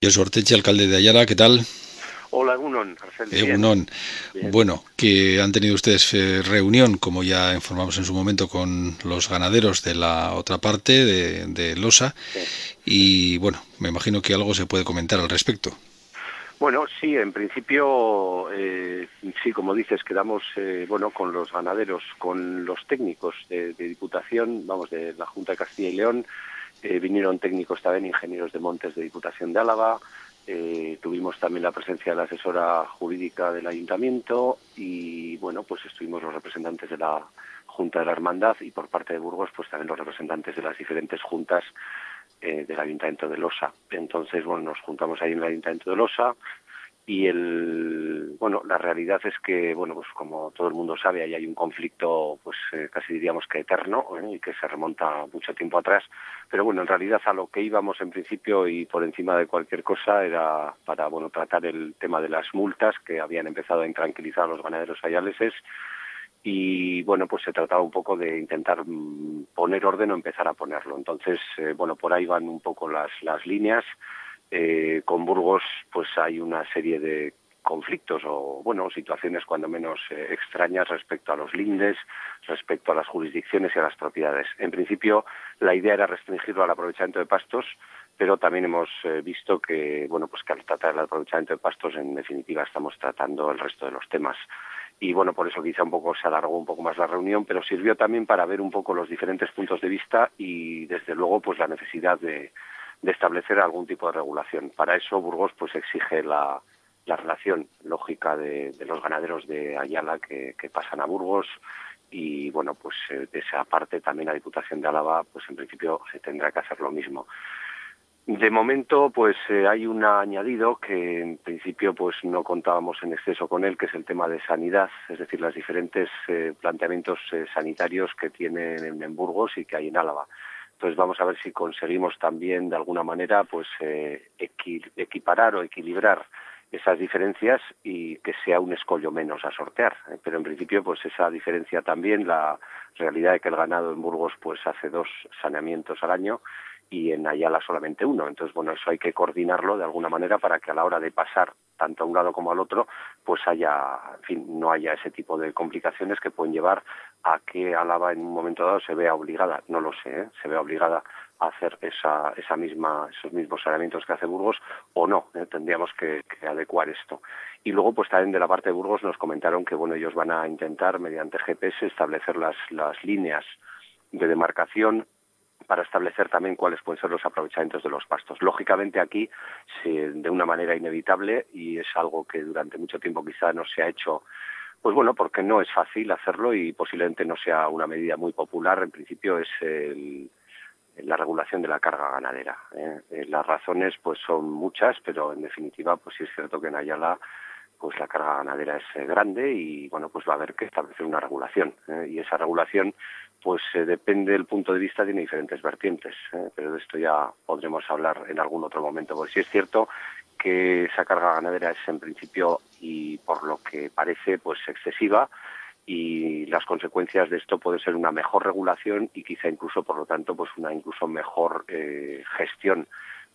Yo Orteche, alcalde de Ayala, ¿qué tal? Hola, Egunon, Egunon. Bueno, que han tenido ustedes eh, reunión, como ya informamos en su momento, con los ganaderos de la otra parte, de, Losa, y bueno, me imagino que algo se puede comentar al respecto. Bueno, sí, en principio, eh, sí, como dices, quedamos eh, bueno con los ganaderos, con los técnicos de, de, Diputación, vamos, de la Junta de Castilla y León, eh, vinieron técnicos también, ingenieros de montes de Diputación de Álava, eh, tuvimos también la presencia de la asesora jurídica del ayuntamiento y bueno, pues estuvimos los representantes de la Junta de la Hermandad y por parte de Burgos pues también los representantes de las diferentes juntas eh, del Ayuntamiento de Losa. Entonces, bueno, nos juntamos ahí en el Ayuntamiento de Losa, y el bueno la realidad es que bueno pues como todo el mundo sabe ahí hay un conflicto pues eh, casi diríamos que eterno ¿eh? y que se remonta mucho tiempo atrás. Pero bueno en realidad a lo que íbamos en principio y por encima de cualquier cosa era para bueno tratar el tema de las multas que habían empezado a intranquilizar a los ganaderos ayaleses. Y bueno pues se trataba un poco de intentar mm, poner orden o empezar a ponerlo. Entonces eh, bueno por ahí van un poco las las líneas eh, con Burgos pues hay una serie de conflictos o bueno situaciones cuando menos eh, extrañas respecto a los lindes, respecto a las jurisdicciones y a las propiedades. En principio la idea era restringirlo al aprovechamiento de pastos, pero también hemos eh, visto que bueno pues que al tratar el aprovechamiento de pastos en definitiva estamos tratando el resto de los temas y bueno por eso quizá un poco se alargó un poco más la reunión, pero sirvió también para ver un poco los diferentes puntos de vista y desde luego pues la necesidad de de establecer algún tipo de regulación. Para eso Burgos pues exige la, la relación lógica de, los ganaderos de Ayala que, pasan a Burgos y bueno pues eh, de esa parte también la Diputación de Álava pues en principio se tendrá que hacer lo mismo. De momento, pues eh, hay un añadido que en principio pues no contábamos en exceso con él, que es el tema de sanidad, es decir, los diferentes eh, planteamientos sanitarios que tienen en, en Burgos y que hay en Álava. Entonces vamos a ver si conseguimos también de alguna manera pues eh, equiparar o equilibrar esas diferencias y que sea un escollo menos a sortear. Pero en principio, pues esa diferencia también, la realidad de que el ganado en Burgos pues hace dos saneamientos al año y en Ayala solamente uno. Entonces, bueno, eso hay que coordinarlo de alguna manera para que a la hora de pasar tanto a un lado como al otro, pues haya, en fin, no haya ese tipo de complicaciones que pueden llevar a que Álava en un momento dado se vea obligada, no lo sé, ¿eh? se vea obligada a hacer esos mismos saneamientos que hace Burgos o no, ¿eh? tendríamos que, adecuar esto. Y luego, pues también de la parte de Burgos nos comentaron que, bueno, ellos van a intentar, mediante GPS, establecer las líneas de demarcación para establecer también cuáles pueden ser los aprovechamientos de los pastos. Lógicamente aquí, de una manera inevitable, y es algo que durante mucho tiempo quizá no se ha hecho pues bueno, porque no es fácil hacerlo y posiblemente no sea una medida muy popular. En principio es el, la regulación de la carga ganadera. ¿eh? Eh, las razones pues son muchas, pero en definitiva pues sí es cierto que en Ayala pues la carga ganadera es eh, grande y bueno pues va a haber que establecer una regulación ¿eh? y esa regulación pues eh, depende del punto de vista tiene diferentes vertientes pero de esto ya podremos hablar en algún otro momento porque sí es cierto que esa carga ganadera es en principio y por lo que parece pues excesiva y las consecuencias de esto puede ser una mejor regulación y quizá incluso por lo tanto pues una incluso mejor gestión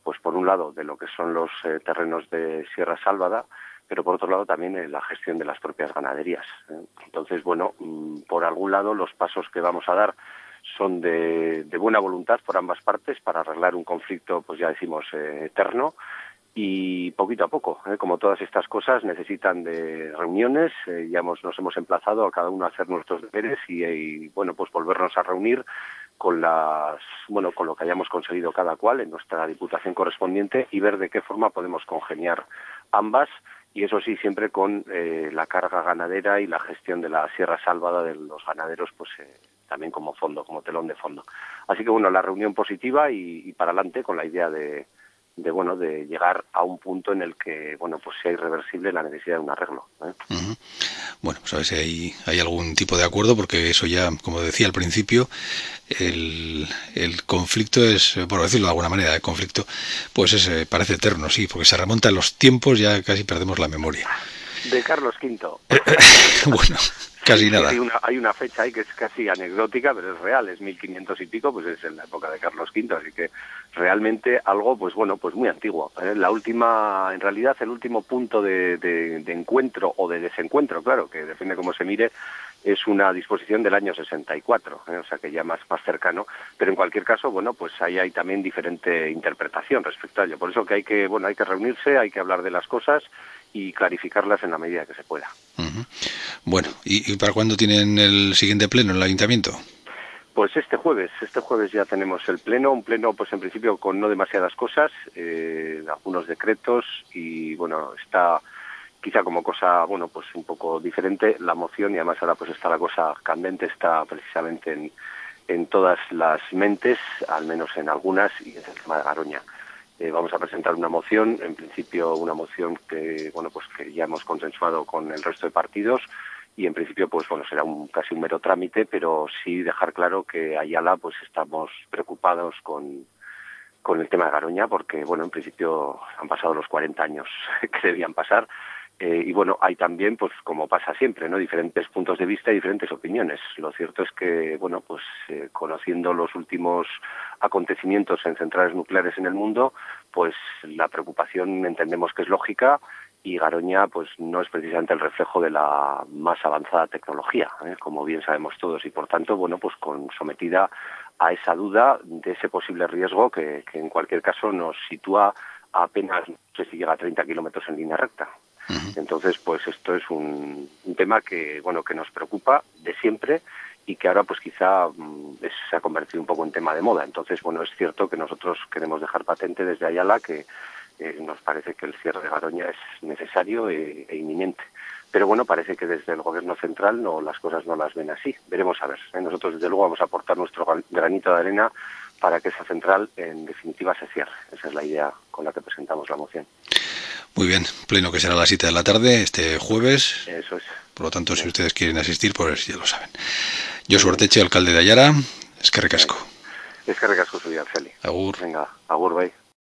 pues por un lado de lo que son los terrenos de Sierra Sálvada pero por otro lado también en la gestión de las propias ganaderías. ¿eh? Entonces, bueno, mm, por algún lado los pasos que vamos a dar son de, buena voluntad por ambas partes para arreglar un conflicto, pues ya decimos, eh, eterno y poquito a poco, ¿eh? como todas estas cosas necesitan de reuniones, eh, ya hemos, nos hemos emplazado a cada uno a hacer nuestros deberes y, y, bueno, pues volvernos a reunir con las, bueno, con lo que hayamos conseguido cada cual en nuestra diputación correspondiente y ver de qué forma podemos congeniar ambas y eso sí siempre con eh, la carga ganadera y la gestión de la sierra salvada de los ganaderos pues eh, también como fondo como telón de fondo. Así que bueno la reunión positiva y, y para adelante con la idea de, de bueno de llegar a un punto en el que bueno pues sea irreversible la necesidad de un arreglo ¿eh? bueno pues a ver si hay, hay algún tipo de acuerdo porque eso ya como decía al principio el, el conflicto es por decirlo de alguna manera el conflicto pues es, parece eterno sí porque se remonta en los tiempos ya casi perdemos la memoria De Carlos V. bueno, casi nada. Hay una, hay una fecha ahí que es casi anecdótica, pero es real, es 1500 y pico, pues es en la época de Carlos V, así que realmente algo, pues bueno, pues muy antiguo. ¿eh? La última, en realidad, el último punto de, de, encuentro o de desencuentro, claro, que depende cómo se mire, es una disposición del año 64, ¿eh? o sea que ya más, más cercano, pero en cualquier caso, bueno, pues ahí hay también diferente interpretación respecto a ello. Por eso que hay que, bueno, hay que reunirse, hay que hablar de las cosas y clarificarlas en la medida que se pueda. Bueno, ¿y, para cuándo tienen el siguiente pleno en el ayuntamiento? Pues este jueves, este jueves ya tenemos el pleno, un pleno pues en principio con no demasiadas cosas, eh, algunos decretos y bueno, está quizá como cosa, bueno, pues un poco diferente la moción y además ahora pues está la cosa candente, está precisamente en, en todas las mentes, al menos en algunas, y es el tema de Garoña. Eh, vamos a presentar una moción, en principio una moción que bueno pues que ya hemos consensuado con el resto de partidos y en principio pues bueno será un, casi un mero trámite, pero sí dejar claro que Ayala pues estamos preocupados con con el tema de Garoña porque bueno en principio han pasado los 40 años que debían pasar eh, y bueno, hay también, pues como pasa siempre, ¿no? diferentes puntos de vista y diferentes opiniones. Lo cierto es que, bueno, pues eh, conociendo los últimos acontecimientos en centrales nucleares en el mundo, pues la preocupación entendemos que es lógica y Garoña pues no es precisamente el reflejo de la más avanzada tecnología, ¿eh? como bien sabemos todos, y por tanto, bueno, pues con sometida a esa duda de ese posible riesgo que, que en cualquier caso nos sitúa a apenas, no sé si llega a 30 kilómetros en línea recta. Entonces, pues esto es un, tema que, bueno, que nos preocupa de siempre y que ahora pues quizá mm, se ha convertido un poco en tema de moda. Entonces, bueno, es cierto que nosotros queremos dejar patente desde Ayala que eh, nos parece que el cierre de Garoña es necesario e, e, inminente. Pero bueno, parece que desde el gobierno central no las cosas no las ven así. Veremos a ver. ¿eh? Nosotros desde luego vamos a aportar nuestro granito de arena para que esa central en definitiva se cierre. Esa es la idea con la que presentamos la moción. Muy bien, pleno que será a las 7 de la tarde, este jueves. Eso es. Por lo tanto, si ustedes quieren asistir, pues ya lo saben. Yo Suerteche, alcalde de Ayara, es que recasco. Es que recasco, soy Arceli. Agur. Venga, agur, bye.